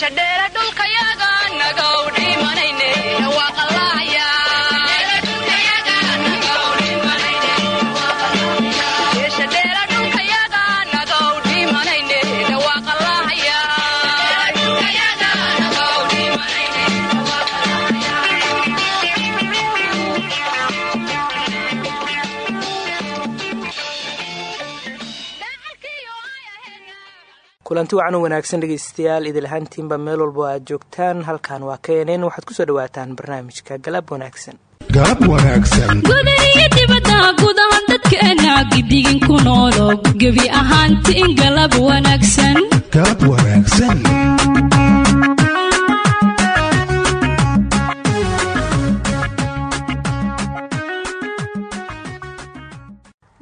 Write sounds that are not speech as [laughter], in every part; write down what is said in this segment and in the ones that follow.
dheeradhulka kulanti wacan wanaagsan dhegeystayaal idil ahaantiinba meel walbo aad joogtaan halkan waa knn waxaad ku soo dhawaataan barnaamijka galab wanaagsan. Galab wanaagsan. Gudaiyo dibadda gudaha dadkeena gidigin ku noolo gebi ahaantiin galab wanaagsan. Galab wanaagsan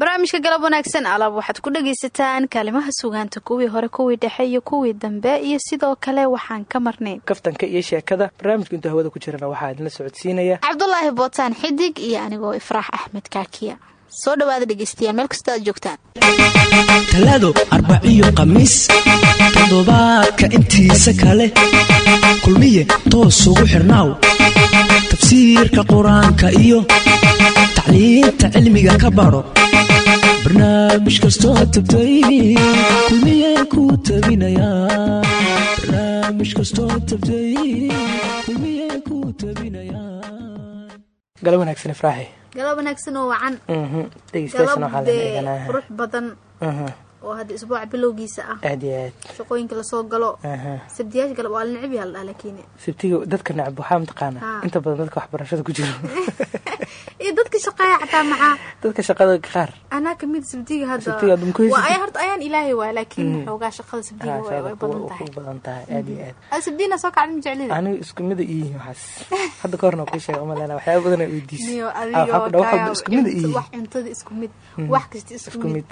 barnaamijka galab wanaagsan alaab waxaad ku dhagaysataan kaalimaha sugaanta kuwii hore kuwii dhexe iyo kuwii dambe iyo sidoo kale waxaan ka marnayn kaftanka iyo sheekada barnaamijka intuu hawada ku jirana waxaa idinla socodsiinaya. Cabdulaahi bootaan xidig iyo anigoo ifraax axmed kaakiya. Soo dhawaada dhegeystayaal meel kastoo aad joogtaan. Talaado arbaciyo khamiis toddobaadka intiisa kale. Kulmiye toos ugu xirnaaw. Tafsiirka qur'aanka iyo tacliinta cilmiga ka baro barnaamij kastoo tabtay kulmiye ku tabinayaa barnaamij kastoo tabtay kulmiye ku tabinayaa galab wanaagsan ifraaxi. Galab wanaagsan oo wacan. Dhegeystayaashana waxaa galab dee leenahay qurux badan oo hadda isbuuca bilowgiisa ah. Aad iyo aad. Shaqooyinka la soo galo. Aha sabdiyaasha galab waa la necab yaha laakiin sabtiga dadka necab waxaa mataqaana Ha. inta badan dadka waxbarashada ku jiro. [laughs] Iyo dadka shaqeeya xataa maxaa dadka shaqada qaar. Anaa ka mid Sabtiga hadda. Waa horta ayaan ilaahay waay laakiin xoogaa shaqada sabdiga ha, way badan tahay. badan tahay aad iyo aad. Ada sabdiina soo kacdin majeclida aniga isku mida iyihiin waxaas. Hadda ka horna ku sheega umalena waxyaaba badan ay weydiisay wax cuntada isku mid. Wax kasta isku mid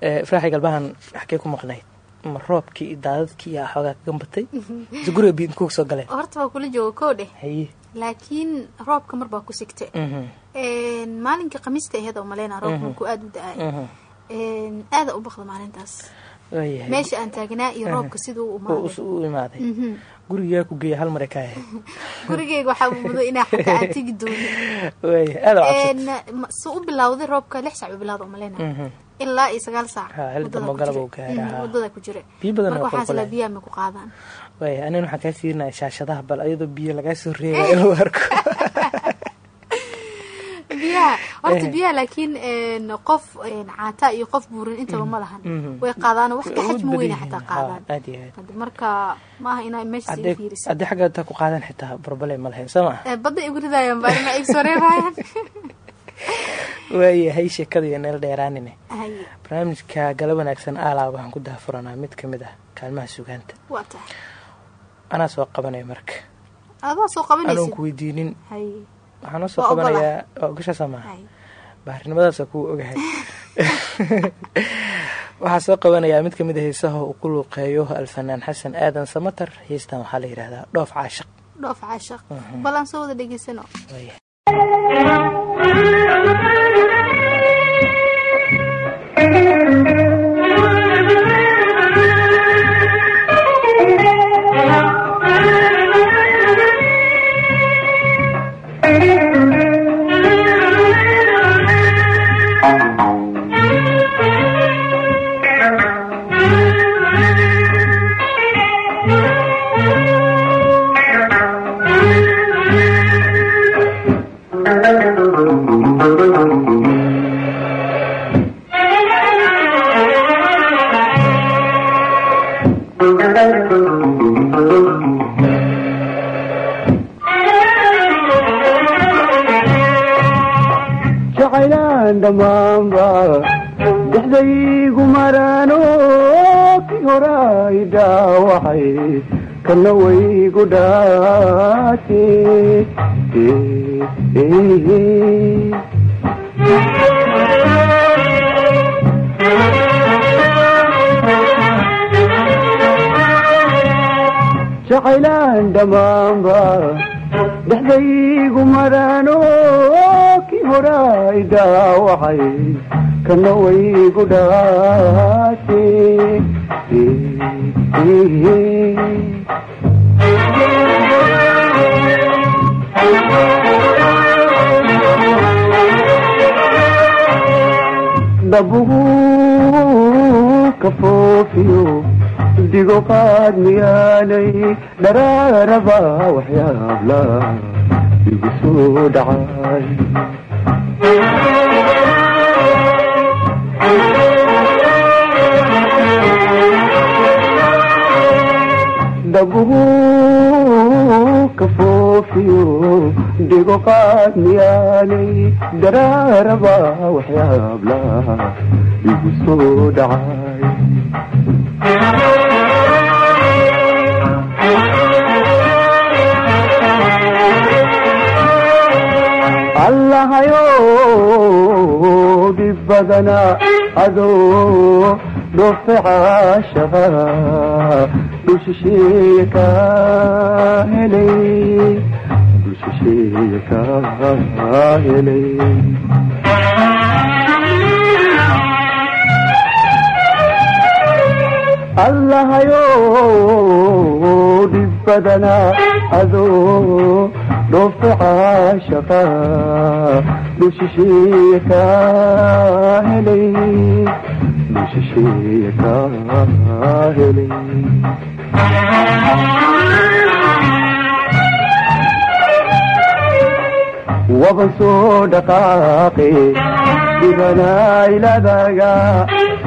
ifraaxi galbahan xagee ku maqnayd ma roobkii iyo daadadkii iyo xoogaa ka gambatay mise [laughs] guriga biyo intuu soo galeen horta waa kula jooga koo dheh haye laakiin roobka mar baa ku sigtay. Mhm, maalinka khamiista aheed oo maleyna roobka ku aada u da'ay. Mhm. aada u baqda maalintaas. Meesha aan taagnaa iyo roobka siduu u imaaday gurigaa ku geeya hal mare ka ahayd [laughs] gurigeyga waxaa mudo inaa xataa aan tegi doonin su u bilowday roobka lix saac u bilowda oo maleyna Mhm. ilaa iyo sagaal saac waddada dambe ku jira. marka oo waxaas la qulqulay biyaha ma ku qaadaan. Waayahay anina waxaan kaa siirinaya shaashadaha bal ayadoo biyo lagaa soo reebaya [laughs] in lagu arko [laughs] biyaha. [laughs] Horta Eh. biyaha laakiin een, qof een, caata iyo qof buurin intaba ma lahan Mhm. way qaadaan wax badan weyna yihiin. xataa qaadaan. Hadda marka maaha inaa meesha sii haddii fiirisa haddii xagga taa ku qaadan xitaa barbale ma lahayn soo ma Eh, badda igu ridayaan baa ma igu soo reebayaan [laughs] waayahay sheekada iyo neel dheeraanine. Barnaamijka gala wanaagsan aalaa waxaan ku daafuranaa mid ka mid ah kaalmaha sugaanta anaa soo qabanaya marka. Qabanaysid ku weydiinin waxaan soo qabanayaa waa ogashaasa maaha baarinimadaasa kuu ogahay. [laughs] Waxaa soo qabanayaa mid ka mid a heesaha uu ku luuqeeyo alfanaan xasan aadan samatar. Heestan waxaa la yidhahdaa dhoof caashaq dhoof caashaq bal aan soo wada dhegeysano dhabuhu ka foofiyo digo qaad miyaanay dharaaraba waxyaabla igu soo dhacay. Dhabuhu ka foofiyo digo qaad miyaanay dharaaraba waxyaabla igu soo dhacay. Allahayo dhib badana adoo dhoofe caashaqa dhushisheeye ka helay dhushisheeye ka helay allahayo dhib badana adoo dhoofe caashaqa dhushisheeye ka helay dhushisheeye ka helay waban soo dhaqaaqe dhibanaailadaga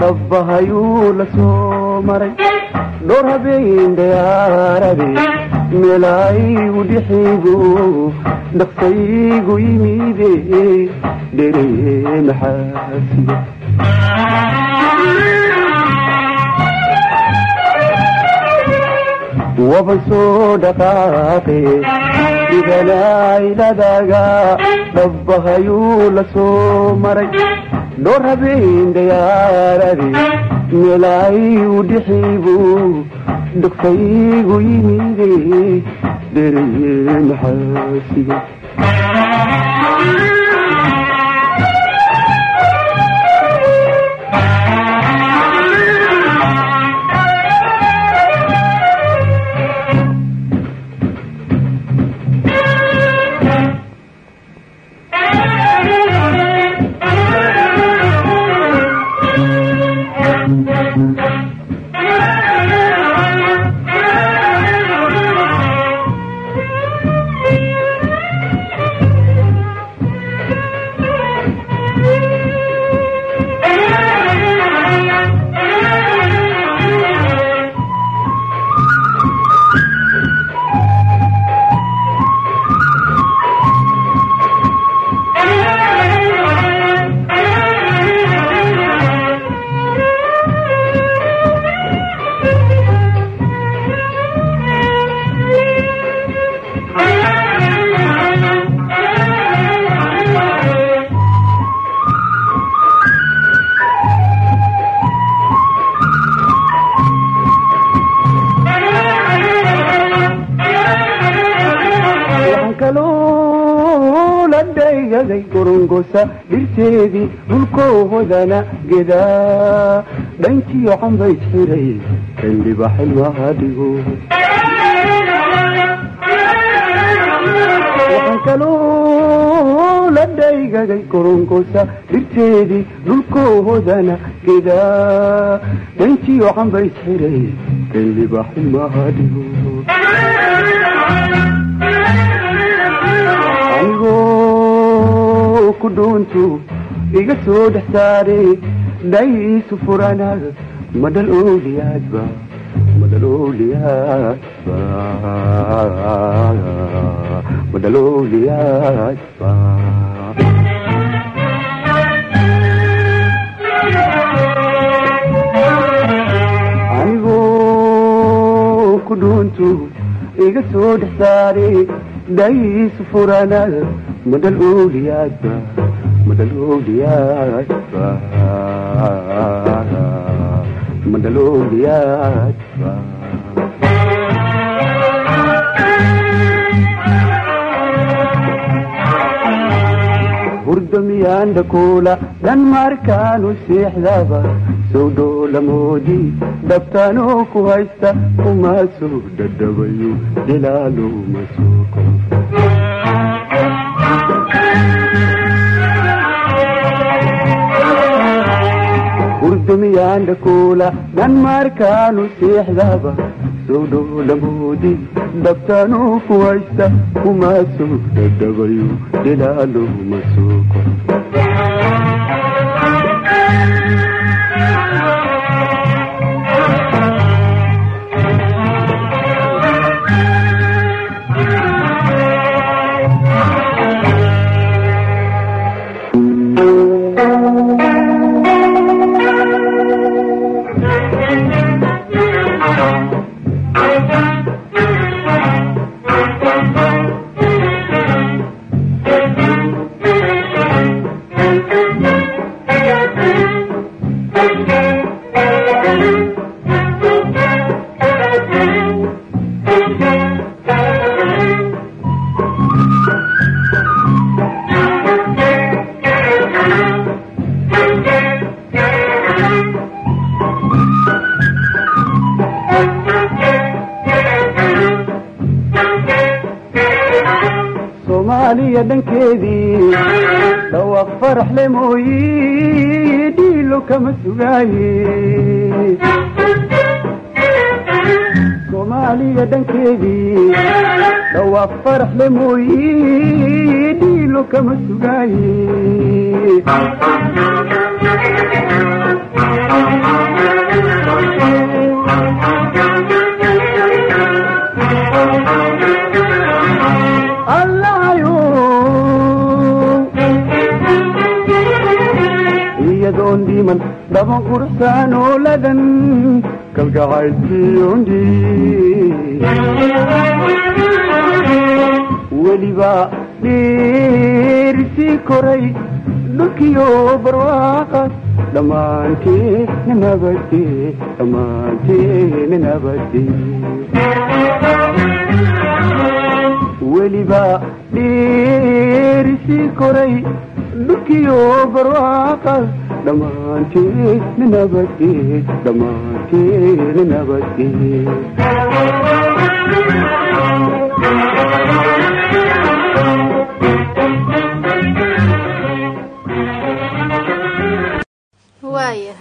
dhabbahayuu la soo maray dhowr habeen dayaarade meelaayigu dhixigu dhaqsaygu yimide dhereye maxaasiga waban soo dhaqaaqe dhibanaailadaga dhabbahayuu la soo maray dhowr habeen dayaarade meelaayigu dhixigu dhaqsaygu yimide dhereye maxaasiga dhulkoohodana gedaa dhankiyo cambays xiray xildhiba xilmaha dhigo waxaan kaloo la dhirteedii dhulkoohodana gedaa dhankiyo cambays xiray xildhiba xilmaha dhigo anigoo ku dhuuntu iga soo dhex saaray dhaysu furanaad madhal ooliyaadba madhal ooliyaadba madhal ooliyaadba anigoo ku dhuuntu iga soo dhex saaray dhaysu furanaad madhal ooliyaadba madhal ooliyaadba madhal ooliyaadba hurdo miyaan dhakoola dhan markaanu seexdaba sow dhoolamoodii dhabtaanoo ku haysta kumaa soo dhadhabayo jilaaluma suuko dumiyaan dhakuula dhanmaarkaanu siixdaba sowdhoolamoodi dabtaanuu ku haysta kumaa soo dhadhabayo dhilaaloma dhawaaq farax le mooyi dhiilo kama sugaaye soomaaliya dhankeedii dhawaaq farax le mooyi dhiilo kama sugaaye dhiman dhaban qursaan ooladan kalgacaylkiyondi weliba dhiirsii koray dhulkiyo barwaaqas dhammaanteena nabade dhammaanteena nabade weliba dhiirsii koray dhulkiyo barwaaqas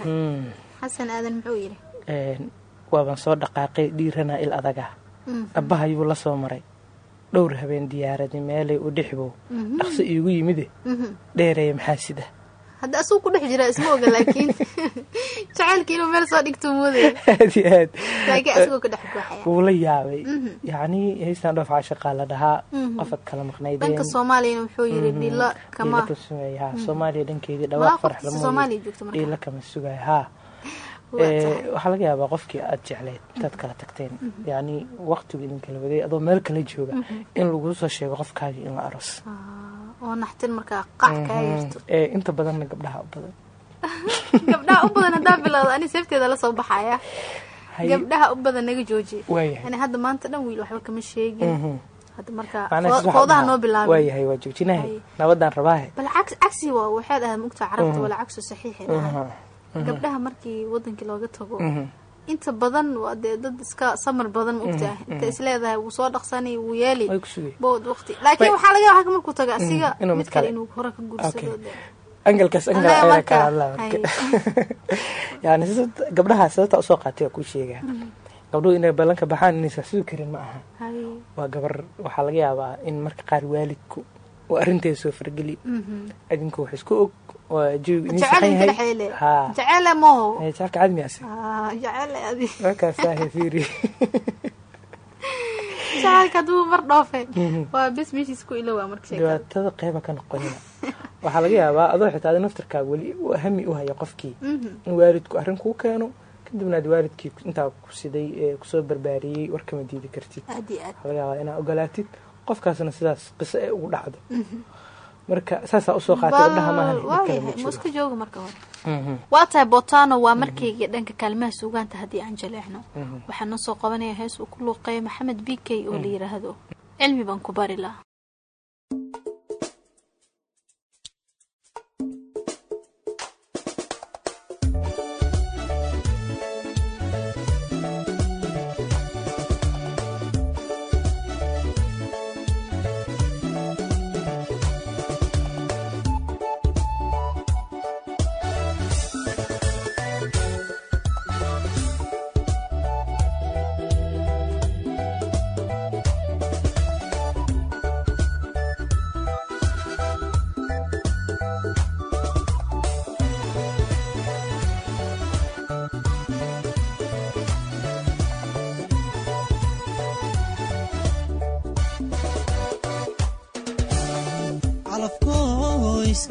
Mm. Een, waaban soo dhaqaaqay dhiiranaa il adaga abbahayuu la soo maray dhowr habeen diyaaradi meelay u dhixbow dhaqso iigu yimide dheereeya maxaa sida hadda asuu ku dhex jira isma oga laakiin [laughs] jacaylkii inuu meel soo dhigto moodaya [laughs] aad iyo aad. Laakiin asagoo ka dhex guuxaya wuu la yaabay. Mhm. yacnii haystaan dhoof caashaqaa la dhahaa. Mhm. qofad kala maqnaydeen. Dhanka soomaaliyana wuxuu yidhi dhilo kama dhiila ka sugaya haa soomaaliya dhankeedii dhawaaq [laughs] Waa farax qofkii la Soomaaliya joogta marka. dhiila kama sugaya haa. Tahay. waxaa laga yaabaa qofkii aad jecleyd intaad kala tagteen. Yacni waqtigu idin kala waday adoo meel kala jooga in lagu soo sheego qofkaagii in la aros Inta badanna gabdhaha u badan. [laughs] Gabdhaha u badan haddaa bilowda ani seefteeda la soo baxaya. Gabdhaha u badan naga jooji. Ani hadda maanta dhan wiil waxba kama sheegin. Hadda markaa Macnaha foo- sax foodaha waxaa- noo bilaabay waayahay waa joojinahay Hay. nabadaan rabaahe bal cagsi waa waxay dhahaa mugta carabta wala cagsu saxiixi dhahaa Mhm. gabdhaha markii wadankii looga tago. Inta badan waa dee dad iska samar badan maogtaah inta isleedahay wuu soo dhaqsanay wuu yeeli. Bood waqti. Laakiin waxaa laga yaaba markuu taga asiga inuu mid kale. inuu hore ka guursado angalkaas angal kala hadlaa marka. Yani [laughs] gabdhaha sababta u soo qaatay waa kuu sheegaa. Gabdhuhu inay ballanka baxaan inaysan sugi karin ma aha. Waa gabar waxaa laga yaabaa in marka qaar waalidku uu arrinteeda soo fargeli Mhm. adinku wax isku og Ah, [laughs] sheekada dhibaatada qeyba ka noqonina. Waxaa laga yaabaa adoo xitaa adi naftarkaaga weli hami u haya qofkii. Mhm. in waalidku arrin kuu keeno kadibna aad waalidkii intaa ku siday ee ku soo barbaariyey warkama diidi kartid. Waxaa laga yaabaa inaad ogolaatid qofkaasna sidaas qiso ee ugu dhacdo. Marka saasaa u soo qaatay gabdhaha hore. Mhm. tahay botano waa markayga dhanka kaalmaha suugaanta haddii aan jaleecno Mhm. waxaan noo soo qabanaya hees uu ku luuqeeya maxamed b k oo la yiraahdo cilmi baan ku bari lahaa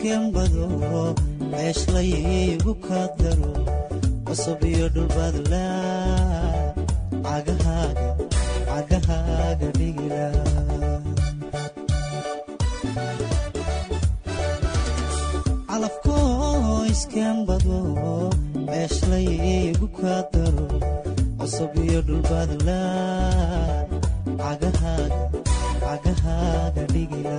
iskembado meeshlaygu ka daro cusub iyo dhulbadla cagahaaga cagahaaga dhigila calafkoo iskembado meeshlaygu ka daro cusub iyo dhulbadla cagahaaga cagahaaga dhigila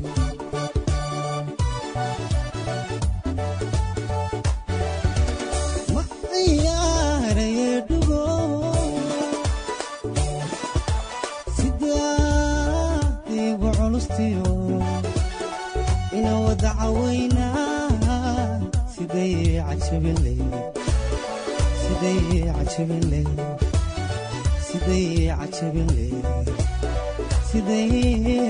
siday cajabinle siday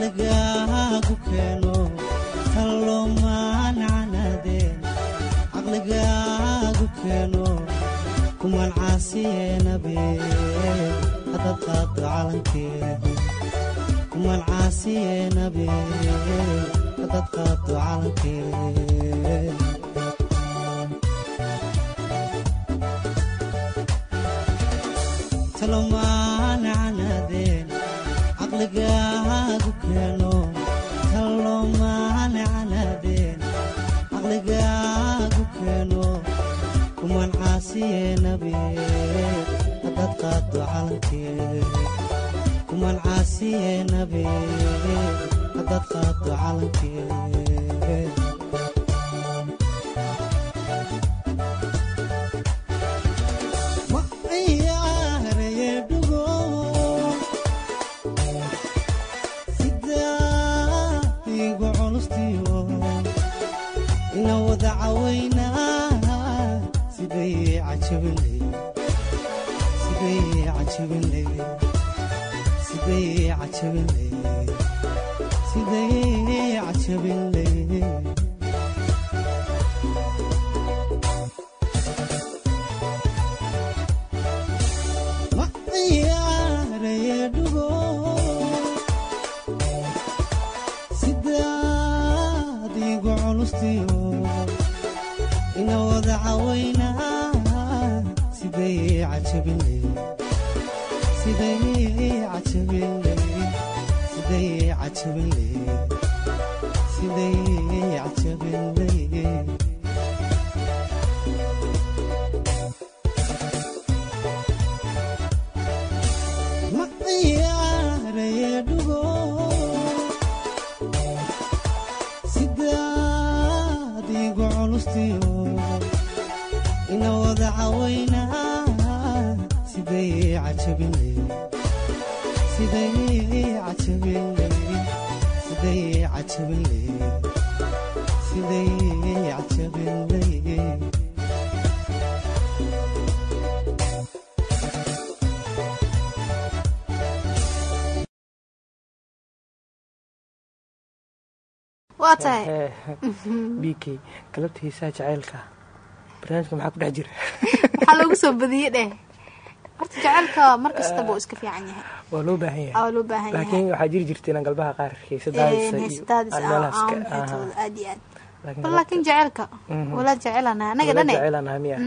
caqligaagu keeno talomaanacanaadee caqligaagu keeno kuman caasiyeenabe haddaad qaado calankeeda kuman caasiyeenabe haddaad qaado calankeeda talomaanacanaadeen caqligaagu keeno kuman caasiyeenabe haddaad qaado calankeeda kuman caasiyeenabe haddaad qaado calankeeda siday cajabinle siday cajabinle siday cajabinle b k galabta heesaha jacaylka barnaamijka maxaa ku dhex jira? [laughs] Waxaa loogu soo badiyey dheh. Horta jaceylka mar kastaba iska fiican yahay. waa loo baahan yahay. Loo baahan yahay. Laakiin waxaa jiri jirta inaan galbaha qaar aha. aad iyo aad. Laakiin bal laakiin jaceylka walaad jecelana anaga dhane. Jeceelanaha miya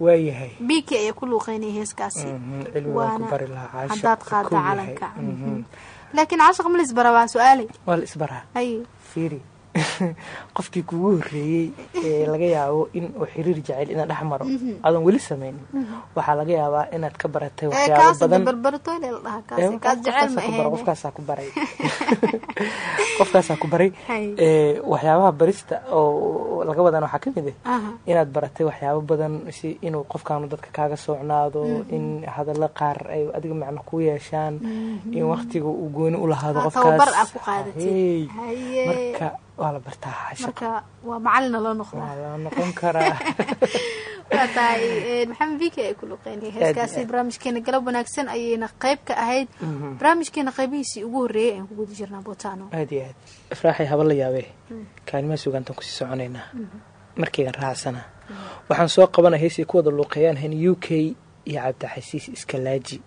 waayahay biki ayaa ku luuqeynaya heeskaasi. Mhm, cilmi waan ku bari lahaa caasha haddaad qaadda kow yahay. calanka. Mhm. Laakiin caashaq ma lisbara waa su'aalay waa hay fiiri [laughs] qofkii kugu horreeyey ee laga yaabo in uu xiriir jacayl inaad dhex maro. Adoon weli samaynin. Waxaa laga yaabaa inaad ka baratay ee waxyaabo kaas badan. barbaratoyle la dhahaa Ee, kaasi kaas jecel ma qofkaasaa ku baray. [laughs] Qofkaasaa ku baray. Ee, waxyaabaha barista oo laga wadana waxaa ka mid ah inaad baratay waxyaabo badan si inuu qofkaanu dadka kaaga socnaado in hadallo qaar ay adiga macno ku yeeshaan in waktiga uu gooni u lahaado Ah, qofkaas waa la bartaa marka waa macalina loo noqdaa noqon karaa [laughs] waa tahay een, maxamed biki ay ku luuqeynaya heeskaasi barnaamijkeena galab wanaagsan ayayna qayb ka ahayd. Barnaamijkeena qaybihiisii ugu horreeyay ayaan ku guda jirnaa botano aad iyo aad. Ifraaxay haba la yaabee. Kaalimaha sugaantaan ku sii soconaynaa. Markaygan raacsana waxaan soo qabana heesay ku wada luuqeeyaan hen u k iyo cabdixasiis iskalaaji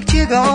goyaha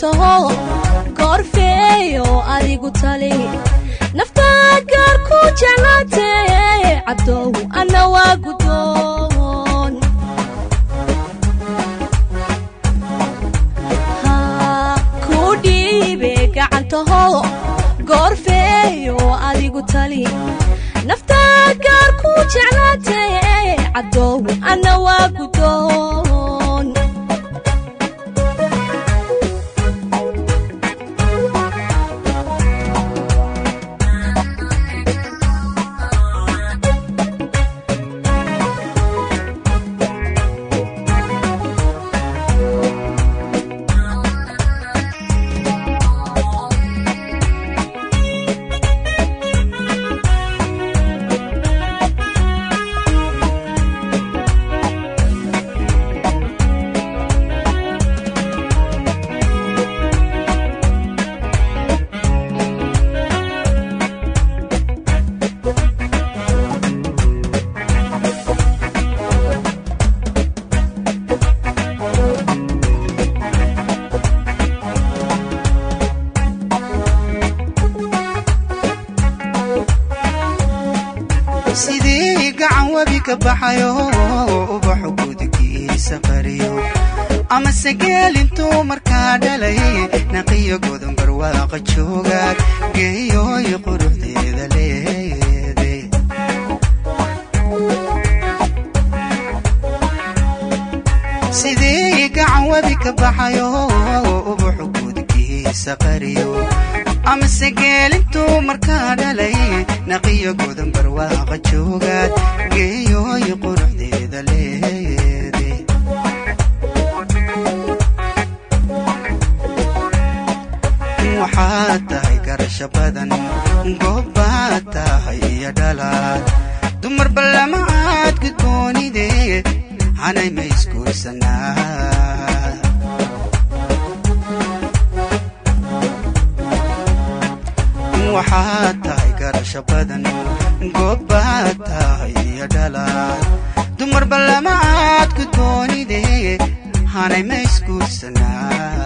gacantaho goorfeeyo adigu tali. Naftaa gaar ku jeclaatee cabdow anna waa guddoon Haa, ku dhiibe gacantaho goorfeeyo adigu tali webi ka baxayo ubaxu gudigiisa qariyo. Amase geel intuu markaa dhalay naqiyo godon barwaaqa joogaad geeyooy quruxdeeda leede sidii gacan webi ka baxayo ubaxu gudigiisa qariyo amase geelintuu markaa dhalay naqiyo godan barwaaqa joogaad geeyooy quruxdeeda leede waxaad tahay garasho badan goobbaad tahay iyo dhalaad. Dumar ballama aad gudboonide hanay ma waxaad tahay garasho badan goobbaad tahay iyo dhalaad dumar ballama aad gudboonide hanay ma isguursanaa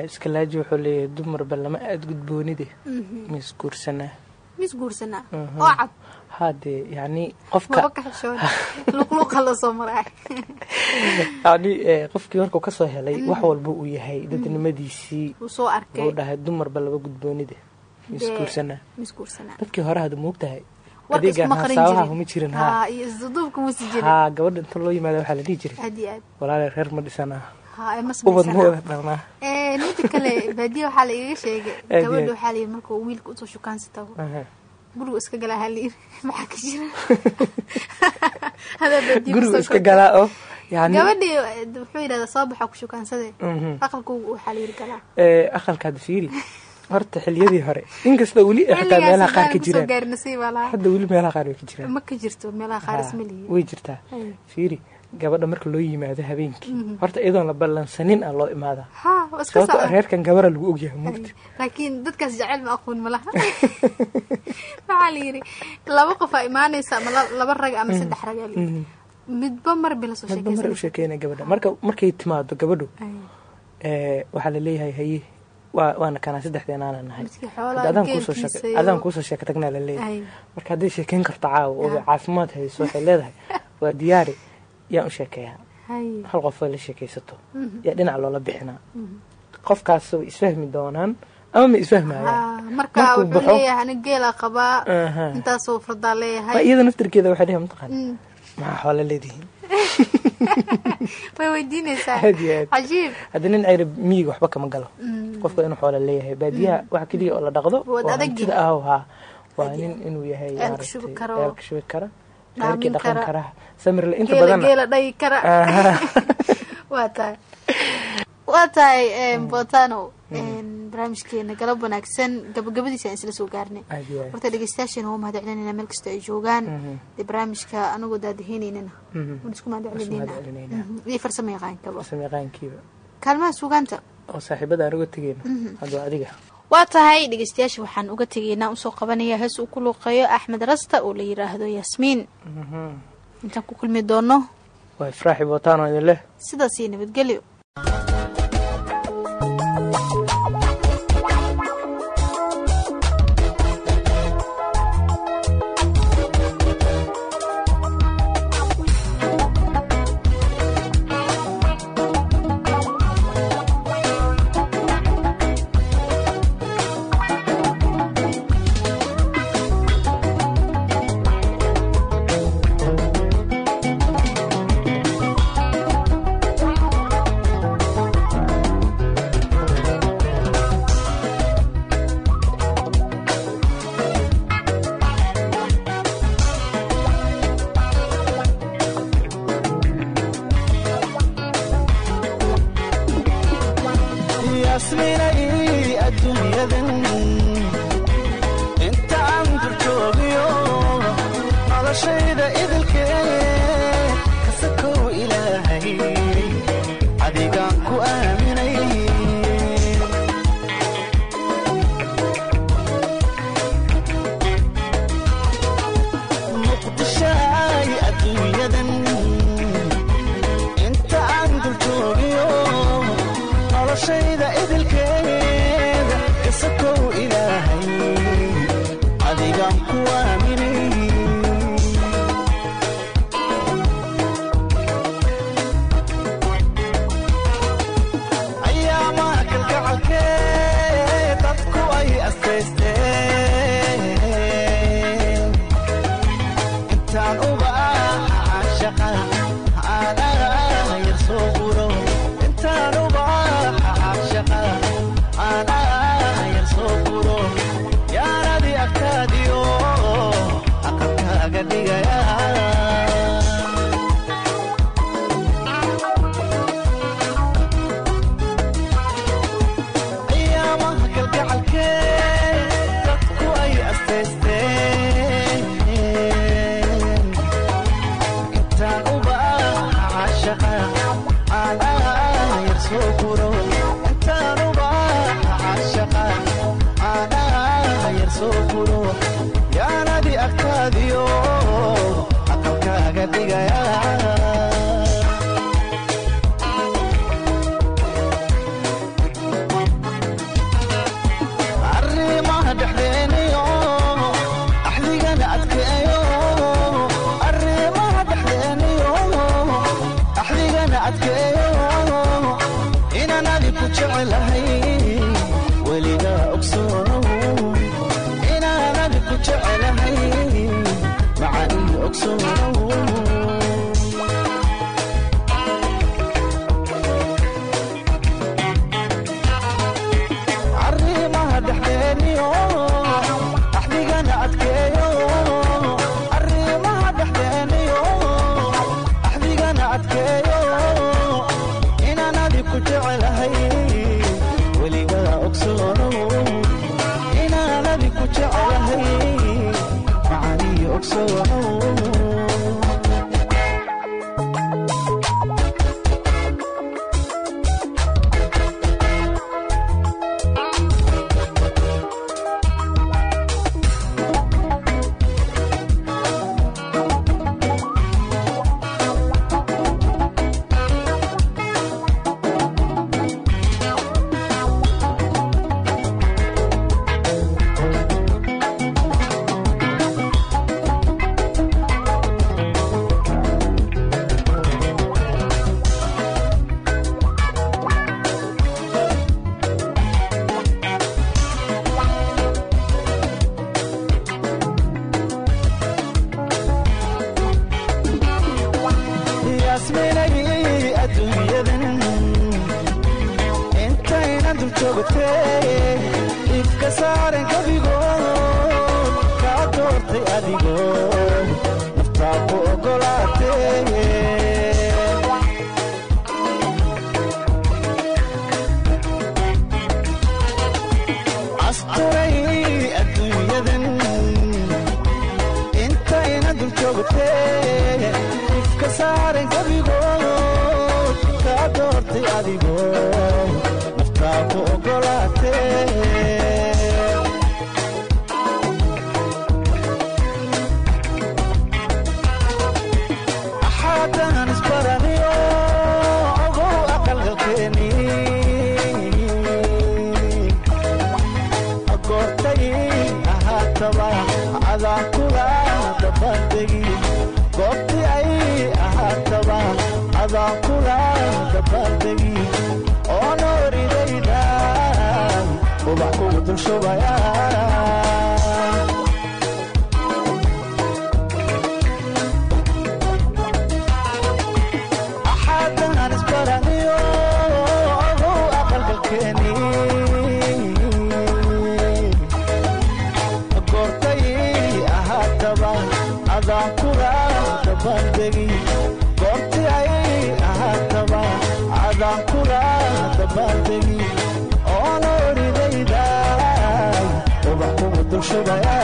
aad iskalaaji wuxuu leeyahay dumarba lama aad gudboonide mis guursanaa mis guursanaa oo cad. Haddee yacni qofka maba ka xishoon luqluuqa [laughs] la soo maraa [laughs] yacni eh, qofkii markuu ka soo helay wax walba uu yahay dadnimadiisii uu soo arkay. uu dhahay dumarba laba gudboonide mis Dee, guursanaa mis guursanaa dadkii hore hada moogtahay jirin gabadha inta loo yimaada waxaa la dhihi jiray. Walaale reer ma dhisanaa ma ma midda kale [laughs] baadiya waxaa la iiga sheegay. Gabadha waxaa la yidhi markuu wiilka u soo Aha. guriga iska galaa haa la yidhi [laughs] maxaa ka jira? [laughs] Gurigu iska galaa oo gabadhii wuxuu yidhahdaa soo baxa ku shukaansade Mhm. aqalku waxaa la yidhi galaa. Ee, aqalkaad fiiri. Horta xiliyadii hore inkastoo weli ay xitaa meelaha qaar ka jiraan. hadda weli meelaha qaar way ka jiraan. Ma ka jirto meelaha qaar Haa, isma lihi. way jirtaa. Fiiri gabadha marka loo yimaado habeenkii. Horta iyadoon la ballansanin ah loo imaada. Sababto socda reerkan gabara lagu ogyahay mugta laakiin dadkaas jecel ma aqoon malaha waxaa [laughs] la yidhi? Laba qof aa imaanaysa ama la- laba rag ama saddex rag aa la yidhi midba mar bila soo hadba mar u gabadha. Marka markay timaado gabadhu ee, waxaa la leeyahay haye waa waana kanaa saddexdeenaana nahay. Adaan kuusoo sheeke tagnaa la leeyahay. Ay. marka hadday sheekeyn karto caawa oo caafimaad hayso waxay leedahay [laughs] waa diyaari yaan u sheekeeyaa. Hal qof ay la sheekaysato. Yaa dhinac loola bixinaa. Qofkaas way isfahmi doonaan ama ma isfahmayaan Haa, marka Markuu wuxuu baxo- leeyahay ani geelaa qabaa Aha. intaasoo fardaa ma leeyahay iyada naftirkeeda waxay dhihi mataqaan Mm. maxaa xoolo leedihiin? [laughs] Hadda nin cayra miyiga waxba kama galo. Qofka inuu xoolo leeyahay. Baadiyaha waxa keliya oo la dhaqdo yahay. ah haa waa nin inuu yahay Ceelka maaragtay, shubi karo. ceelka shubi kara reerkii dhaqan kara. samirle inta badan kara. Aha. [laughs] waa tahay. Tahay botano barnaamijkeena galab wanaagsan. Gabagabadiisa aan isla soo gaarnay. Horta dhegeystayaasheena waa mahad celinayna meel kasta ay joogaan. Dee barnaamijka anagoo daadihiinaynana Mhm. waan isku mahad celinaynaa. Mhm. iyo farsamo yaqaankaba kaalmaha sugaanta oo saaxiibada tegeyno hadda waa adiga waa tahay dhegeystayaasha waxaan uga tegaynaa u soo qabanaya hees uu ku luuqeeyo axmed rasta oo la yiraahdo yasmiin intaan ku kulmi doono. Waa ifraaxi botano idin leh. Sidaas iyo nabadgelyo adaan kula dabandegi oo nooridayda ubax kugu dulshubaya